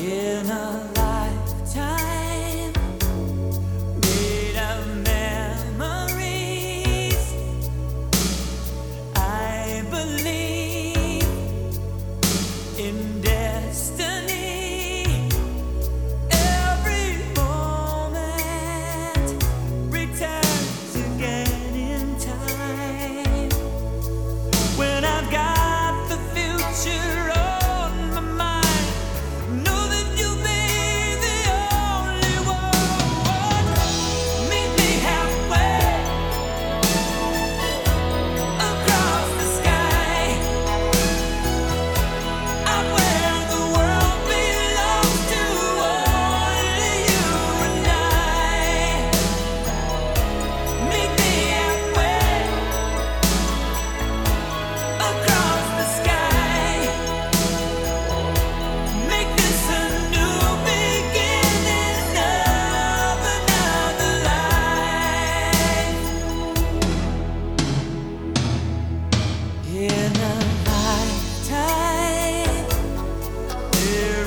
in a here